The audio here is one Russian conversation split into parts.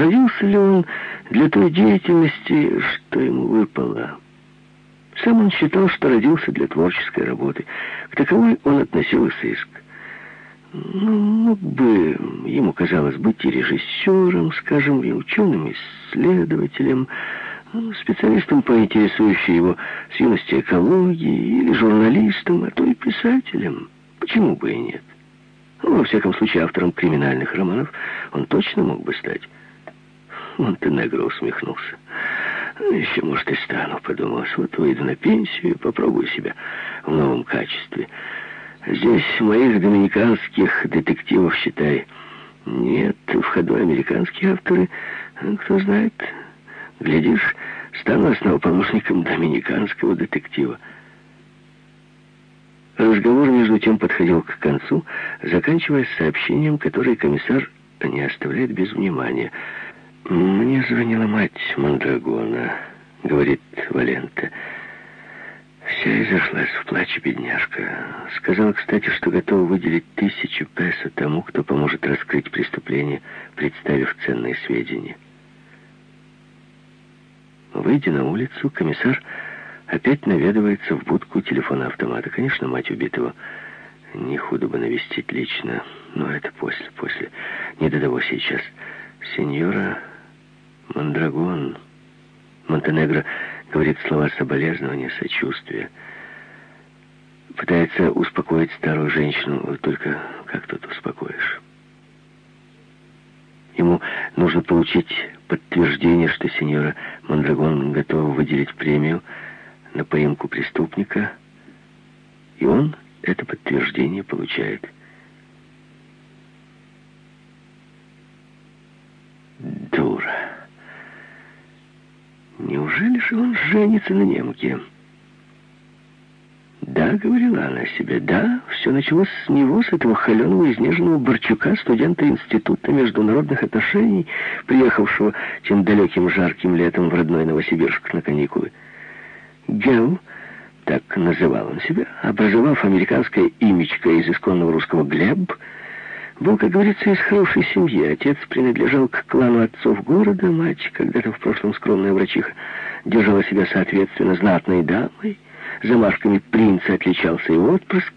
Родился ли он для той деятельности, что ему выпало? Сам он считал, что родился для творческой работы. К таковой он относил и сыск. Ну, мог бы, ему казалось, быть и режиссером, скажем, и ученым-исследователем, ну, специалистом по интересующей его с юности экологии, или журналистом, а то и писателем. Почему бы и нет? Ну, во всяком случае, автором криминальных романов он точно мог бы стать. Монтенегро усмехнулся. Ну, еще, может, и стану, подумалось. Вот выйду на пенсию и попробую себя в новом качестве. Здесь моих доминиканских детективов, считай, нет. В ходу американские авторы, кто знает, глядишь, стану основоположником доминиканского детектива. Разговор между тем подходил к концу, заканчиваясь сообщением, которое комиссар не оставляет без внимания. «Мне звонила мать Мандрагона», — говорит Валента. Вся изошлась в плаче бедняжка. Сказала, кстати, что готова выделить тысячу песо тому, кто поможет раскрыть преступление, представив ценные сведения. Выйдя на улицу, комиссар Опять наведывается в будку телефона-автомата. Конечно, мать убитого не худо бы навестить лично, но это после, после. Не до того сейчас. Сеньора Мандрагон... Монтенегро говорит слова соболезнования, сочувствия. Пытается успокоить старую женщину, только как тут успокоишь? Ему нужно получить подтверждение, что сеньора Мандрагон готова выделить премию на поимку преступника, и он это подтверждение получает. Дура. Неужели же он женится на немке? Да, говорила она себе, да, все началось с него, с этого холеного, изнеженного Борчука, студента Института международных отношений, приехавшего тем далеким жарким летом в родной Новосибирск на каникулы. Гел, так называл он себя, образовав американское имечко из исконного русского Глеб, был, как говорится, из хорошей семьи. Отец принадлежал к клану отцов города, мать, когда-то в прошлом скромная врачиха, держала себя соответственно знатной дамой, замашками принца отличался и отпрыск,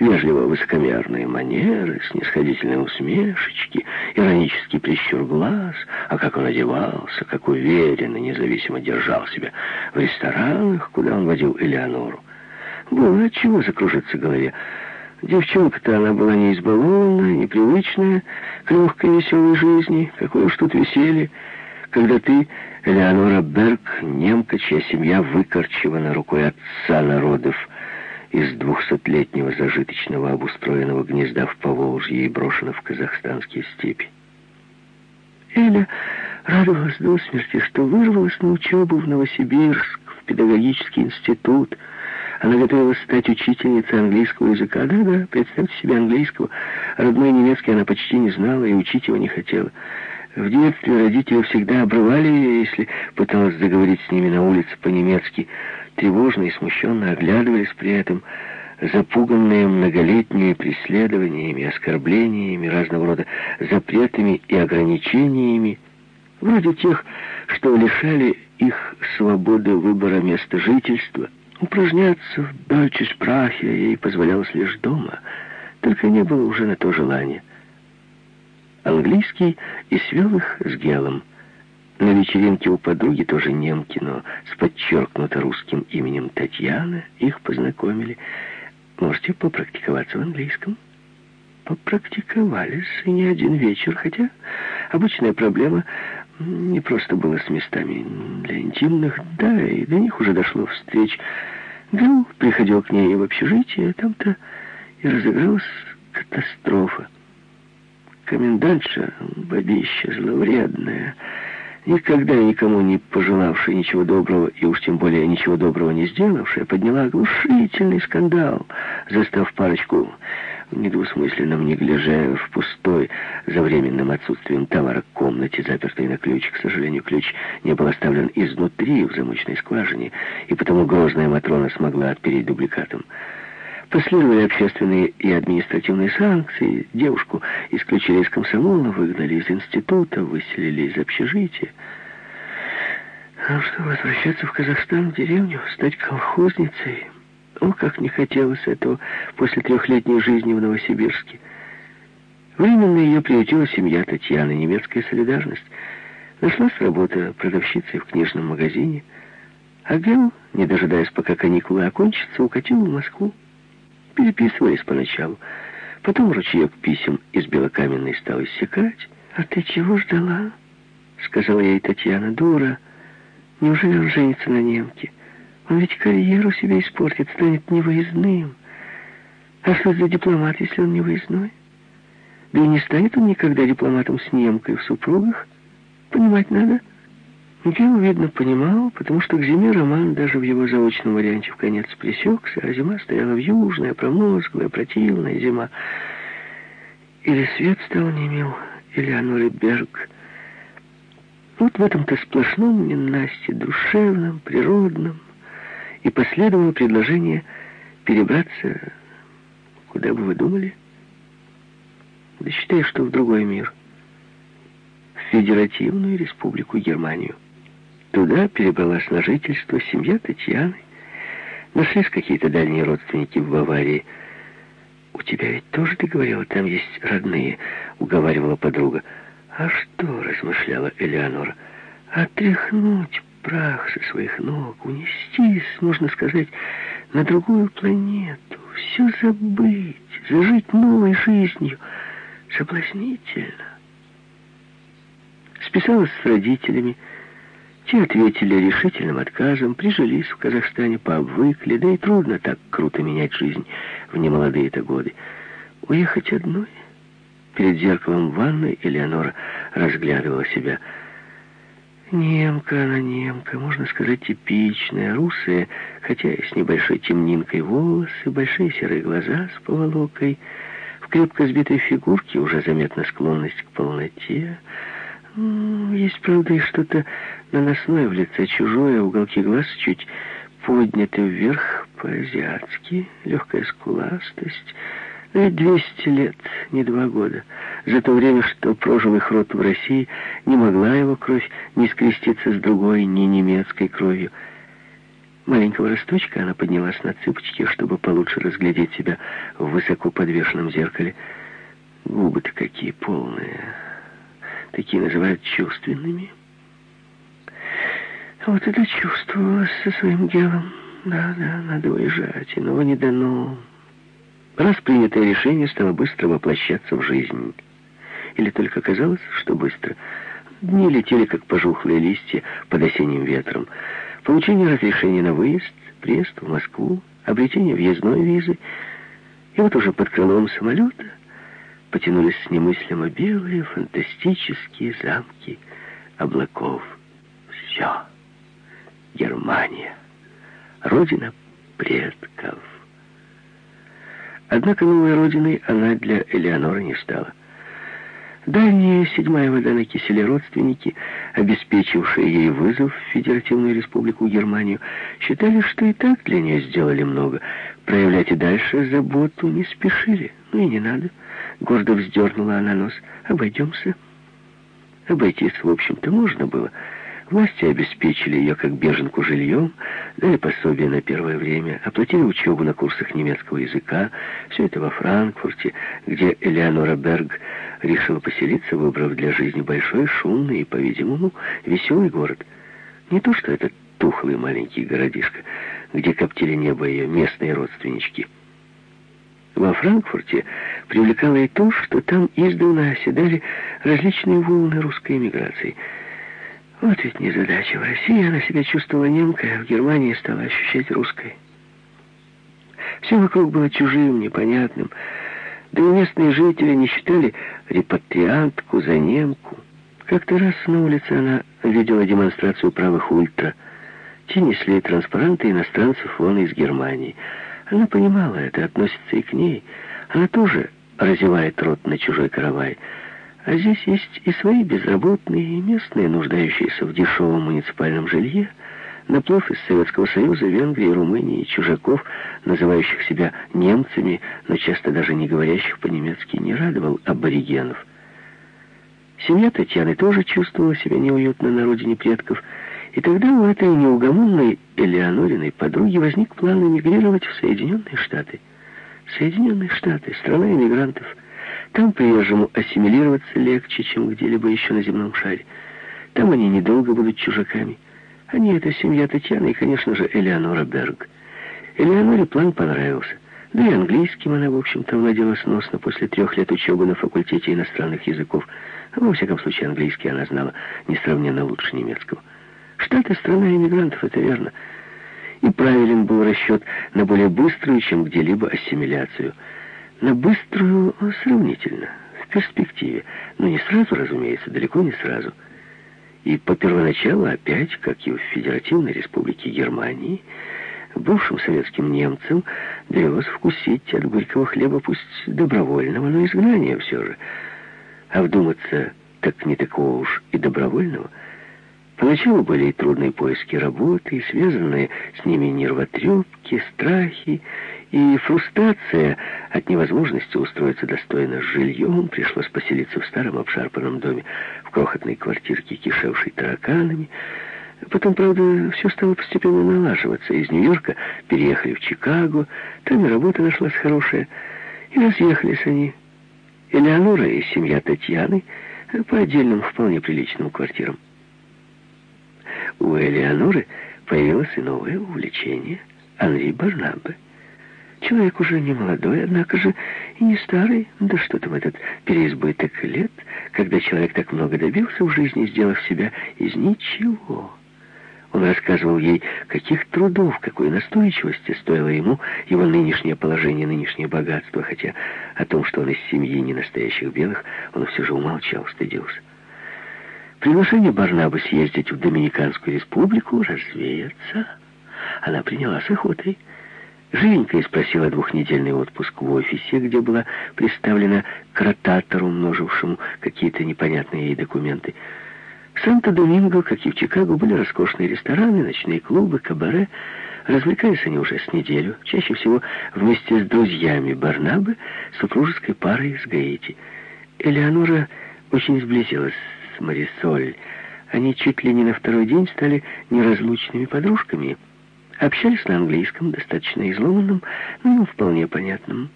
вежливо высокомерные манеры, снисходительные усмешечки, иронический прищур глаз, а как он одевался, как уверенно, независимо держал себя в ресторанах, куда он водил Элеонору. Было от чего закружиться голове. Девчонка-то она была не избалованная, непривычная к легкой веселой жизни. Какое уж тут веселье, когда ты, Элеонора Берг, немка, чья семья выкорчевана рукой отца народов, из двухсотлетнего зажиточного обустроенного гнезда в Поволжье и брошена в казахстанские степи. Эля радовалась до смерти, что вырвалась на учебу в Новосибирск, в педагогический институт. Она готовилась стать учительницей английского языка. Да-да, представьте себе английского. Родной немецкий она почти не знала и учить его не хотела. В детстве родители всегда обрывали ее, если пыталась заговорить с ними на улице по-немецки тревожно и смущенно оглядывались при этом, запуганные многолетними преследованиями, оскорблениями, разного рода запретами и ограничениями, вроде тех, что лишали их свободы выбора места жительства. Упражняться в Sprache ей позволялось лишь дома, только не было уже на то желания. Английский и свел их с Гелом — на вечеринке у подруги, тоже немки, но с подчеркнуто русским именем Татьяна, их познакомили. Можете попрактиковаться в английском? Попрактиковались и не один вечер, хотя обычная проблема не просто была с местами для интимных, да, и до них уже дошло встреч. Гэл приходил к ней в общежитие, там-то и разыгралась катастрофа. Комендантша, бабища зловредная, никогда никому не пожелавшая ничего доброго, и уж тем более ничего доброго не сделавшая, подняла оглушительный скандал, застав парочку в недвусмысленном неглиже в пустой, за временным отсутствием товара комнате, запертой на ключ. К сожалению, ключ не был оставлен изнутри в замочной скважине, и потому грозная Матрона смогла отпереть дубликатом. Последовали общественные и административные санкции. Девушку исключили из комсомола, выгнали из института, выселили из общежития. А что, возвращаться в Казахстан, в деревню, стать колхозницей? О, как не хотелось этого после трехлетней жизни в Новосибирске. Временно ее приютила семья Татьяны, немецкая солидарность. Нашлась работа продавщицей в книжном магазине. А Гел, не дожидаясь, пока каникулы окончатся, укатил в Москву. Переписывались поначалу. Потом ручеек писем из белокаменной стал иссякать. «А ты чего ждала?» — сказала ей Татьяна. «Дура, неужели он женится на немке? Он ведь карьеру себе испортит, станет невыездным. А что за дипломат, если он невыездной? Да и не станет он никогда дипломатом с немкой в супругах. Понимать надо». Гео, видно, понимал, потому что к зиме роман даже в его заочном варианте в конец пресекся, а зима стояла в южная, промозглая, противная зима. Или свет стал немил, или Анори Берг. Вот в этом-то сплошном ненасти, душевном, природном, и последовало предложение перебраться, куда бы вы думали? Да считай, что в другой мир. В Федеративную Республику Германию. Туда перебралась на жительство семья Татьяны. Нашлись какие-то дальние родственники в Баварии. «У тебя ведь тоже, ты говорила, там есть родные», — уговаривала подруга. «А что?» — размышляла Элеонора. «Отряхнуть прах со своих ног, унестись, можно сказать, на другую планету, все забыть, зажить новой жизнью. Соблазнительно». Списалась с родителями, те ответили решительным отказом, прижились в Казахстане, пообвыкли, да и трудно так круто менять жизнь в немолодые-то годы. Уехать одной? Перед зеркалом ванной Элеонора разглядывала себя. Немка она немка, можно сказать, типичная, русая, хотя и с небольшой темнинкой волосы, большие серые глаза с поволокой, в крепко сбитой фигурке уже заметна склонность к полноте, есть, правда, и что-то наносное в лице, чужое, уголки глаз чуть подняты вверх по-азиатски, легкая скуластость. Но ведь 200 лет, не два года. За то время, что прожил их род в России, не могла его кровь не скреститься с другой, ни немецкой кровью. Маленького росточка она поднялась на цыпочки, чтобы получше разглядеть себя в высоко подвешенном зеркале. Губы-то какие полные... Такие называют чувственными. Вот это чувствовалось со своим делом. Да, да, надо уезжать, иного не дано. Раз принятое решение стало быстро воплощаться в жизнь. Или только казалось, что быстро. Дни летели, как пожухлые листья под осенним ветром. Получение разрешения на выезд, приезд в Москву, обретение въездной визы. И вот уже под крылом самолета потянулись немыслимо белые фантастические замки облаков. Все. Германия. Родина предков. Однако новой родиной она для Элеоноры не стала. Дальние седьмая вода на киселе родственники, обеспечившие ей вызов в Федеративную Республику Германию, считали, что и так для нее сделали много. Проявлять и дальше заботу не спешили. Ну и не надо. Гордо вздернула она нос. «Обойдемся». Обойтись, в общем-то, можно было. Власти обеспечили ее как беженку жильем, дали пособие на первое время, оплатили учебу на курсах немецкого языка. Все это во Франкфурте, где Элеонора Берг решила поселиться, выбрав для жизни большой, шумный и, по-видимому, веселый город. Не то, что этот тухлый маленький городишко, где коптили небо ее местные родственнички. Во Франкфурте привлекало и то, что там издавна оседали различные волны русской эмиграции. Вот ведь незадача. В России она себя чувствовала немкой, а в Германии стала ощущать русской. Все вокруг было чужим, непонятным. Да и местные жители не считали репатриантку за немку. Как-то раз на улице она видела демонстрацию правых ультра. Те несли транспаранты иностранцев вон из Германии. Она понимала, это относится и к ней. Она тоже разевает рот на чужой каравай. А здесь есть и свои безработные, и местные, нуждающиеся в дешевом муниципальном жилье. Наплыв из Советского Союза, Венгрии, Румынии, чужаков, называющих себя немцами, но часто даже не говорящих по-немецки, не радовал аборигенов. Семья Татьяны тоже чувствовала себя неуютно на родине предков, и тогда у этой неугомонной Элеонориной подруги возник план эмигрировать в Соединенные Штаты. Соединенные Штаты, страна эмигрантов. Там приезжему ассимилироваться легче, чем где-либо еще на земном шаре. Там они недолго будут чужаками. Они — это семья Татьяны и, конечно же, Элеонора Берг. Элеоноре план понравился. Да и английским она, в общем-то, владела сносно после трех лет учебы на факультете иностранных языков. Во всяком случае, английский она знала несравненно лучше немецкого. Штаты — страна иммигрантов, это верно. И правилен был расчет на более быструю, чем где-либо ассимиляцию. На быструю сравнительно, в перспективе. Но не сразу, разумеется, далеко не сразу — и по первоначалу опять, как и в Федеративной Республике Германии, бывшим советским немцам довелось вкусить от горького хлеба, пусть добровольного, но изгнания все же. А вдуматься, так не такого уж и добровольного. Поначалу были и трудные поиски работы, и связанные с ними нервотрепки, страхи, и фрустрация от невозможности устроиться достойно с жильем, пришлось поселиться в старом обшарпанном доме, в крохотной квартирке, кишевшей тараканами. Потом, правда, все стало постепенно налаживаться. Из Нью-Йорка переехали в Чикаго, там и работа нашлась хорошая, и разъехались они. Элеонора и семья Татьяны по отдельным вполне приличным квартирам. У Элеоноры появилось и новое увлечение — Анри Барнабе. Человек уже не молодой, однако же и не старый. Да что там этот переизбыток лет, когда человек так много добился в жизни, сделав себя из ничего. Он рассказывал ей, каких трудов, какой настойчивости стоило ему его нынешнее положение, нынешнее богатство, хотя о том, что он из семьи не настоящих белых, он все же умолчал, стыдился. Приглашение Барнабы съездить в Доминиканскую республику, развеяться, она приняла с охотой. Живенько и спросила двухнедельный отпуск в офисе, где была представлена к ротатору, множившему какие-то непонятные ей документы. В Санто-Доминго, как и в Чикаго, были роскошные рестораны, ночные клубы, кабаре. Развлекались они уже с неделю, чаще всего вместе с друзьями Барнабы, супружеской парой из Гаити. Элеонора очень сблизилась с Марисоль. Они чуть ли не на второй день стали неразлучными подружками — Общались на английском, достаточно изломанном, но им вполне понятном.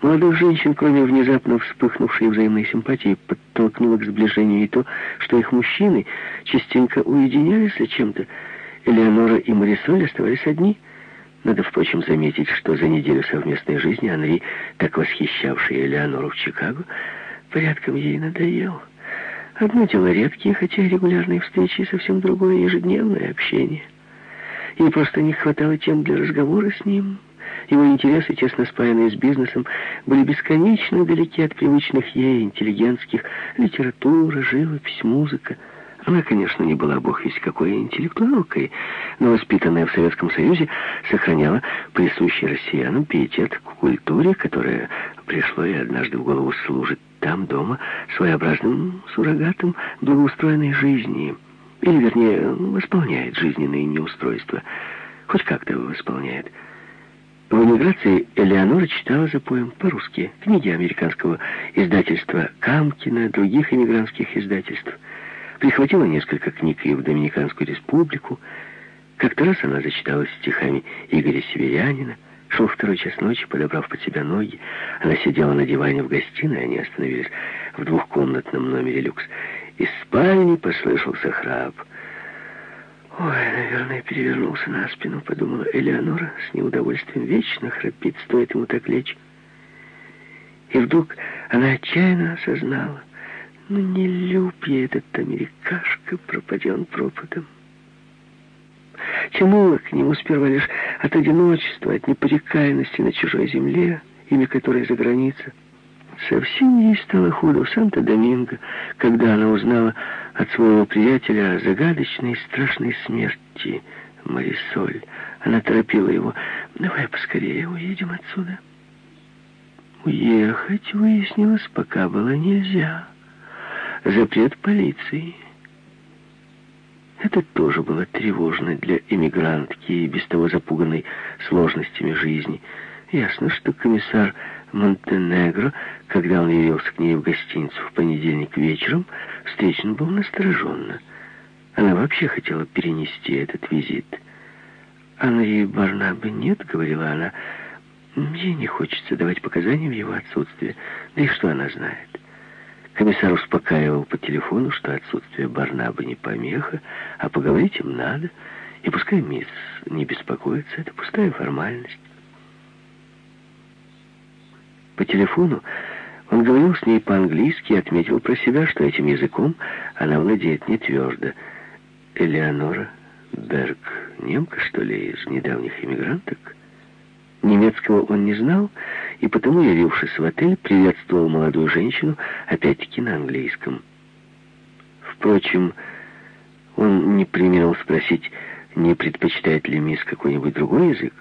Молодых женщин, кроме внезапно вспыхнувшей взаимной симпатии, подтолкнуло к сближению и то, что их мужчины частенько уединялись чем-то. Элеонора и Марисоль оставались одни. Надо, впрочем, заметить, что за неделю совместной жизни Анри, так восхищавший Элеонору в Чикаго, порядком ей надоел. Одно дело редкие, хотя регулярные встречи, совсем другое ежедневное общение — Ей просто не хватало тем для разговора с ним. Его интересы, тесно спаянные с бизнесом, были бесконечно далеки от привычных ей интеллигентских литература, живопись, музыка. Она, конечно, не была бог весть какой интеллектуалкой, но воспитанная в Советском Союзе сохраняла присущий россиянам пиетет к культуре, которая пришло ей однажды в голову служит там, дома, своеобразным суррогатом благоустроенной жизни — или, вернее, восполняет жизненные неустройства. Хоть как-то восполняет. В эмиграции Элеонора читала за поем по-русски книги американского издательства Камкина, других эмигрантских издательств. Прихватила несколько книг и в Доминиканскую республику. Как-то раз она зачиталась стихами Игоря Северянина. Шел второй час ночи, подобрав под себя ноги. Она сидела на диване в гостиной, они остановились в двухкомнатном номере люкс. Из спальни послышался храп. «Ой, наверное, перевернулся на спину», — подумала Элеонора с неудовольствием. «Вечно храпит, стоит ему так лечь». И вдруг она отчаянно осознала, ну не люб ей этот америкашка, пропаден пропадом. Тянула к нему сперва лишь от одиночества, от непорекаемости на чужой земле, имя которой за граница. Совсем ей стало худо в Санто-Доминго, когда она узнала от своего приятеля о загадочной и страшной смерти Марисоль. Она торопила его. «Давай поскорее уедем отсюда». Уехать, выяснилось, пока было нельзя. Запрет полиции. Это тоже было тревожно для эмигрантки, без того запуганной сложностями жизни. Ясно, что комиссар Монтенегро, когда он явился к ней в гостиницу в понедельник вечером, встречен был настороженно. Она вообще хотела перенести этот визит. «Анри Барнабы нет», — говорила она, — «ей не хочется давать показания в его отсутствие. Да и что она знает?» Комиссар успокаивал по телефону, что отсутствие Барнаба не помеха, а поговорить им надо, и пускай мисс не беспокоится, это пустая формальность. По телефону он говорил с ней по-английски и отметил про себя, что этим языком она владеет не твердо. Элеонора Берг, немка, что ли, из недавних иммигранток? Немецкого он не знал, и потому, явившись в отель, приветствовал молодую женщину, опять-таки на английском. Впрочем, он не применил спросить, не предпочитает ли мисс какой-нибудь другой язык,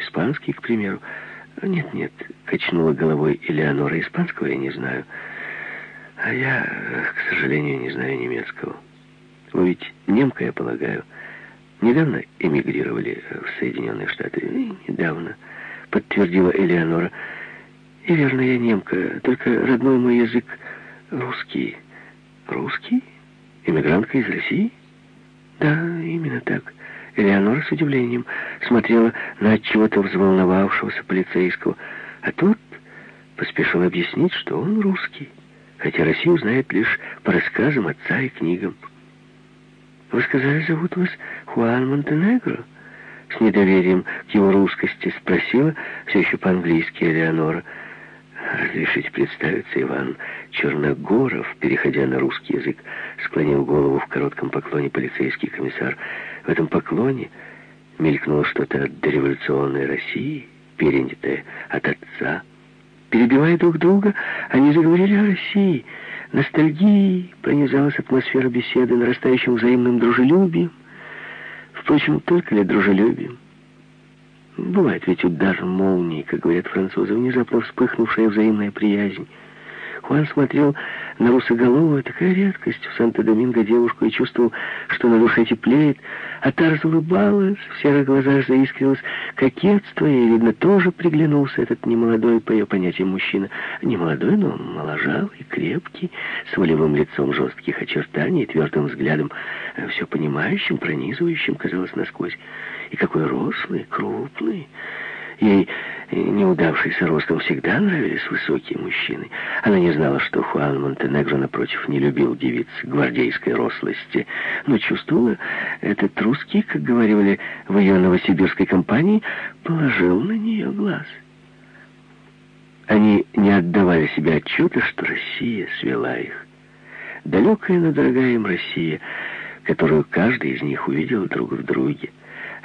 испанский, к примеру. «Нет-нет», — качнула головой Элеонора, «испанского я не знаю, а я, к сожалению, не знаю немецкого. Вы ведь немка, я полагаю». Недавно эмигрировали в Соединенные Штаты. Недавно, подтвердила Элеонора. И верно, я немка, только родной мой язык русский. Русский? Эмигрантка из России? Да, именно так. Элеонора с удивлением смотрела на чего-то взволновавшегося полицейского, а тот поспешил объяснить, что он русский, хотя Россию знает лишь по рассказам отца и книгам. «Вы сказали, зовут вас Хуан Монтенегро?» С недоверием к его русскости спросила, все еще по-английски, Элеонора. «Разрешите представиться, Иван Черногоров», переходя на русский язык, склонил голову в коротком поклоне полицейский комиссар. В этом поклоне мелькнуло что-то от дореволюционной России, перенятое от отца. Перебивая друг друга, они заговорили о России — Ностальгией пронизалась атмосфера беседы, нарастающим взаимным дружелюбием. Впрочем, только ли дружелюбием? Бывает ведь удар молнии, как говорят французы, внезапно вспыхнувшая взаимная приязнь. Хуан смотрел на русоголовую, такая редкость в Санто-Доминго девушку, и чувствовал, что на душе теплеет. А Тарз улыбалась, в серых глазах заискрилось кокетство, и, видно, тоже приглянулся этот немолодой, по ее понятиям, мужчина. Не молодой, но моложавый, крепкий, с волевым лицом жестких очертаний и твердым взглядом, все понимающим, пронизывающим, казалось, насквозь. И какой рослый, крупный. Ей неудавшийся ростом всегда нравились высокие мужчины. Она не знала, что Хуан Монтенегро, напротив, не любил девиц гвардейской рослости, но чувствовала, этот русский, как говорили в ее новосибирской компании, положил на нее глаз. Они не отдавали себе отчета, что Россия свела их. Далекая, но дорогая им Россия, которую каждый из них увидел друг в друге.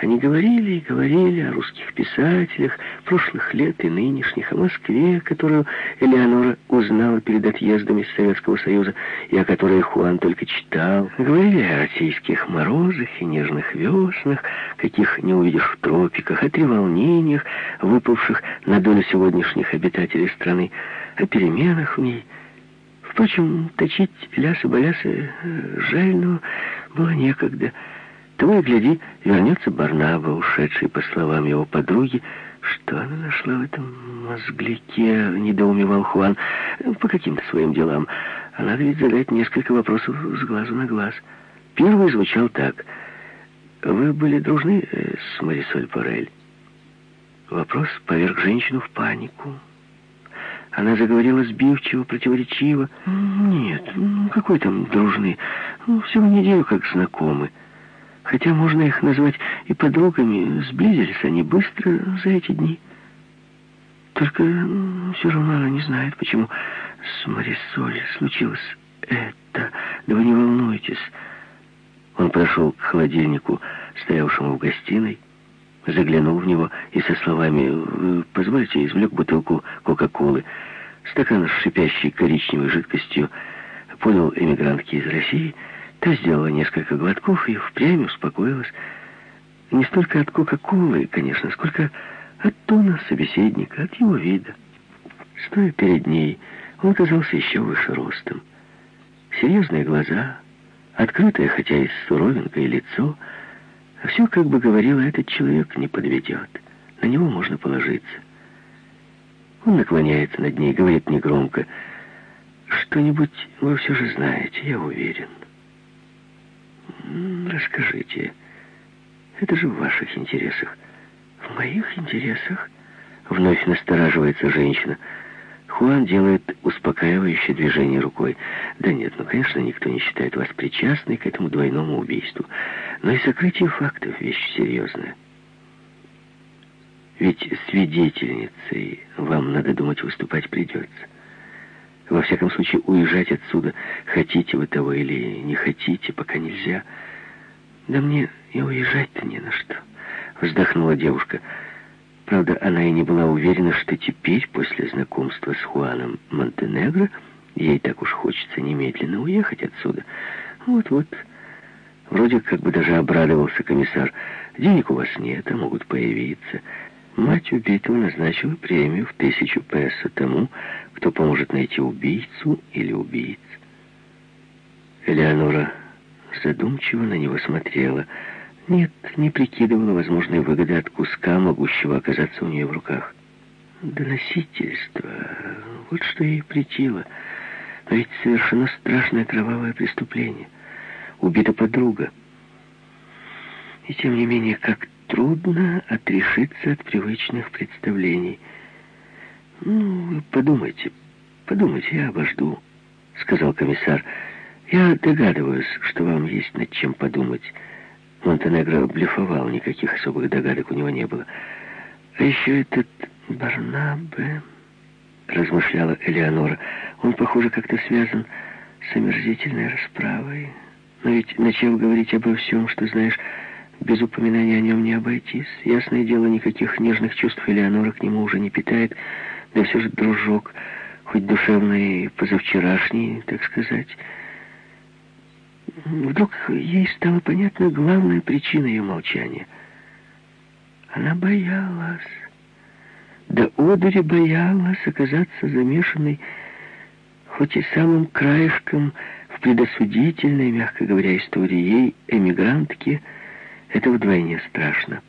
Они говорили и говорили о русских писателях прошлых лет и нынешних, о Москве, которую Элеонора узнала перед отъездом из Советского Союза и о которой Хуан только читал. Говорили о российских морозах и нежных веснах, каких не увидишь в тропиках, о треволнениях, выпавших на долю сегодняшних обитателей страны, о переменах в ней. Впрочем, точить лясы-балясы э, но было некогда. Того и гляди, вернется Барнаба, ушедший, по словам его подруги. Что она нашла в этом мозгляке, недоумевал Хуан, по каким-то своим делам. А надо ведь задать несколько вопросов с глазу на глаз. Первый звучал так. «Вы были дружны э, с Марисоль Порель?» Вопрос поверг женщину в панику. Она заговорила сбивчиво, противоречиво. «Нет, какой там дружны? Ну, всего неделю как знакомы». Хотя можно их назвать и подругами, сблизились они быстро за эти дни. Только все равно она не знает, почему с Марисоль случилось это. Да вы не волнуйтесь. Он прошел к холодильнику, стоявшему в гостиной, заглянул в него и со словами «Позвольте», извлек бутылку Кока-Колы, стакан с шипящей коричневой жидкостью, подал эмигрантке из России — Та сделала несколько глотков и впрямь успокоилась. Не столько от Кока-Колы, конечно, сколько от тона собеседника, от его вида. Стоя перед ней, он казался еще выше ростом. Серьезные глаза, Открытое, хотя и с суровинкой лицо, а все, как бы говорило, этот человек не подведет. На него можно положиться. Он наклоняется над ней, говорит негромко, «Что-нибудь вы все же знаете, я уверен. Расскажите, это же в ваших интересах». «В моих интересах?» Вновь настораживается женщина. Хуан делает успокаивающее движение рукой. «Да нет, ну, конечно, никто не считает вас причастной к этому двойному убийству. Но и сокрытие фактов — вещь серьезная. Ведь свидетельницей вам, надо думать, выступать придется. Во всяком случае, уезжать отсюда, хотите вы того или не хотите, пока нельзя. Да мне и уезжать-то не на что, вздохнула девушка. Правда, она и не была уверена, что теперь, после знакомства с Хуаном Монтенегро, ей так уж хочется немедленно уехать отсюда. Вот-вот. Вроде как бы даже обрадовался комиссар. Денег у вас нет, а могут появиться. Мать убитого назначила премию в тысячу песо тому, кто поможет найти убийцу или убийц. Элеонора задумчиво на него смотрела. Нет, не прикидывала возможной выгоды от куска, могущего оказаться у нее в руках. Доносительство. Вот что ей притило. Но ведь совершено страшное кровавое преступление. Убита подруга. И тем не менее, как трудно отрешиться от привычных представлений. «Ну, подумайте, подумайте, я обожду», — сказал комиссар. «Я догадываюсь, что вам есть над чем подумать». Монтенегро блефовал, никаких особых догадок у него не было. «А еще этот Барнабе...» — размышляла Элеонора. «Он, похоже, как-то связан с омерзительной расправой. Но ведь, начав говорить обо всем, что знаешь...» Без упоминания о нем не обойтись. Ясное дело, никаких нежных чувств Элеонора к нему уже не питает. Да все же дружок, хоть душевный, позавчерашний, так сказать. Вдруг ей стало понятна главная причина ее молчания. Она боялась. Да одури боялась оказаться замешанной хоть и самым краешком в предосудительной, мягко говоря, истории ей, эмигрантки, это вдвойне страшно.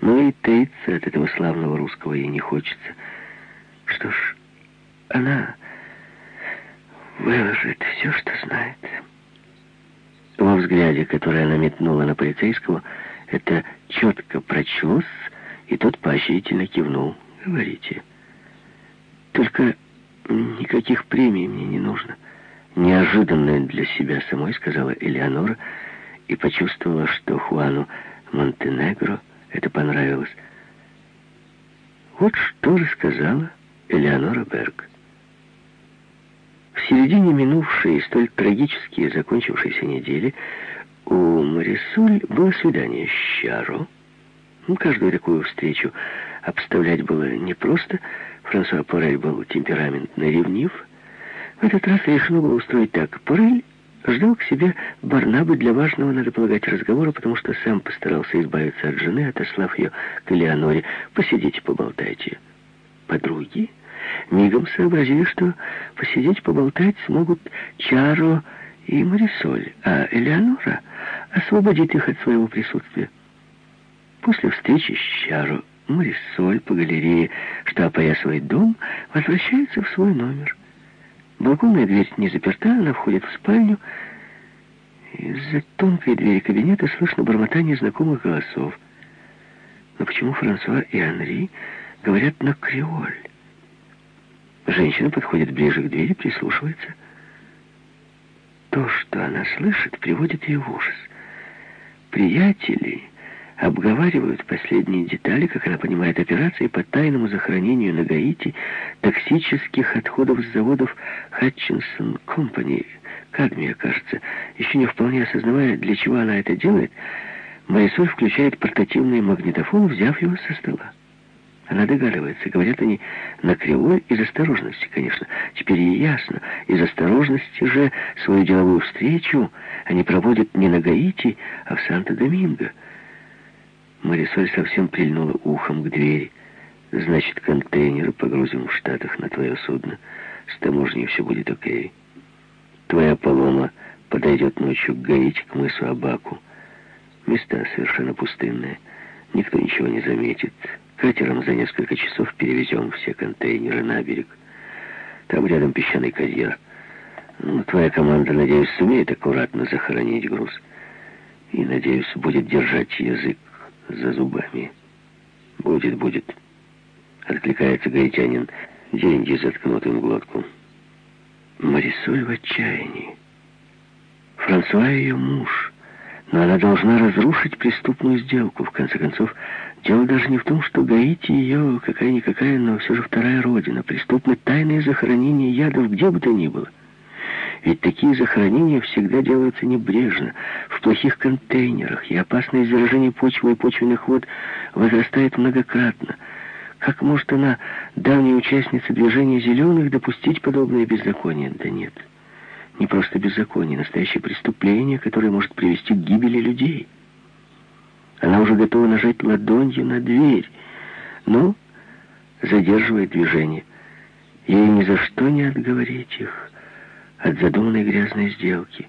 Но и таиться от этого славного русского ей не хочется. Что ж, она выложит все, что знает. Во взгляде, который она метнула на полицейского, это четко прочлось, и тот поощрительно кивнул. «Говорите. Только никаких премий мне не нужно». Неожиданно для себя самой сказала Элеонора, — и почувствовала, что Хуану Монтенегро это понравилось. Вот что рассказала Элеонора Берг. В середине минувшей, столь трагически закончившейся недели, у Марисуль было свидание с Чаро. Ну, каждую такую встречу обставлять было непросто. Франсуа Порель был темпераментно ревнив. В этот раз решено было устроить так. Порель ждал к себе Барнабы для важного, надо полагать, разговора, потому что сам постарался избавиться от жены, отослав ее к Элеоноре. «Посидите, поболтайте». Подруги мигом сообразили, что посидеть, поболтать смогут Чаро и Марисоль, а Элеонора освободит их от своего присутствия. После встречи с Чаро Марисоль по галерее, что опоясывает дом, возвращается в свой номер. Балконная дверь не заперта, она входит в спальню. Из-за тонкой двери кабинета слышно бормотание знакомых голосов. Но почему Франсуа и Анри говорят на креоль? Женщина подходит ближе к двери, прислушивается. То, что она слышит, приводит ее в ужас. Приятели обговаривают последние детали, как она понимает, операции по тайному захоронению на Гаити токсических отходов с заводов Хатчинсон Компани, кадмия, кажется. Еще не вполне осознавая, для чего она это делает, Марисоль включает портативный магнитофон, взяв его со стола. Она догадывается, говорят они на кривой из осторожности, конечно. Теперь ей ясно, из осторожности же свою деловую встречу они проводят не на Гаити, а в Санто-Доминго. Марисоль совсем прильнула ухом к двери. «Значит, контейнер погрузим в Штатах на твое судно. С таможней все будет окей. Твоя полома подойдет ночью к Гаити, к мысу Абаку. Места совершенно пустынные. Никто ничего не заметит. Катером за несколько часов перевезем все контейнеры на берег. Там рядом песчаный карьер. Ну, твоя команда, надеюсь, сумеет аккуратно захоронить груз. И, надеюсь, будет держать язык за зубами. Будет, будет. Откликается гаитянин. Деньги заткнут им глотку. Марисоль в отчаянии. Франсуа ее муж. Но она должна разрушить преступную сделку. В конце концов, дело даже не в том, что Гаити ее какая-никакая, но все же вторая родина. Преступны тайные захоронения ядов где бы то ни было. Ведь такие захоронения всегда делаются небрежно, в плохих контейнерах, и опасность заражения почвы и почвенных вод возрастает многократно. Как может она, давняя участница движения зеленых, допустить подобное беззаконие? Да нет. Не просто беззаконие, настоящее преступление, которое может привести к гибели людей. Она уже готова нажать ладонью на дверь, но задерживает движение. Ей ни за что не отговорить их от задуманной грязной сделки.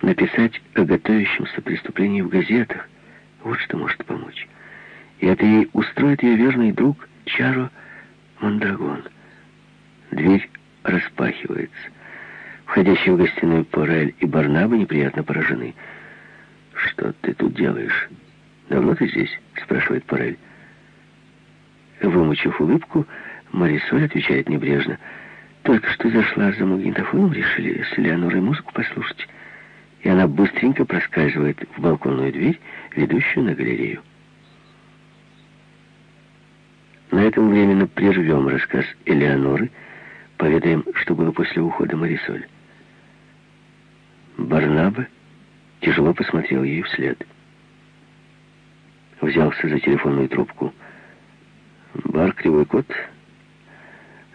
Написать о готовящемся преступлении в газетах — вот что может помочь. И это ей устроит ее верный друг Чаро Мандрагон. Дверь распахивается. Входящие в гостиную Порель и Барнаба неприятно поражены. «Что ты тут делаешь? Давно ты здесь?» — спрашивает Порель. Вымучив улыбку, Марисоль отвечает небрежно. «Только что зашла за магнитофоном, решили с Леонорой музыку послушать». И она быстренько проскальзывает в балконную дверь, ведущую на галерею. На этом временно прервем рассказ Элеоноры, поведаем, что было после ухода Марисоль. Барнаба тяжело посмотрел ей вслед. Взялся за телефонную трубку. «Бар Кривой Кот?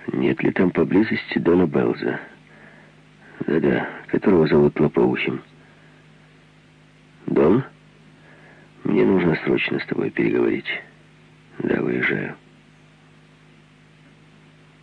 Нет ли там поблизости Дона Белза? Да-да, которого зовут Лопоухим. Дон, мне нужно срочно с тобой переговорить. Да, выезжаю».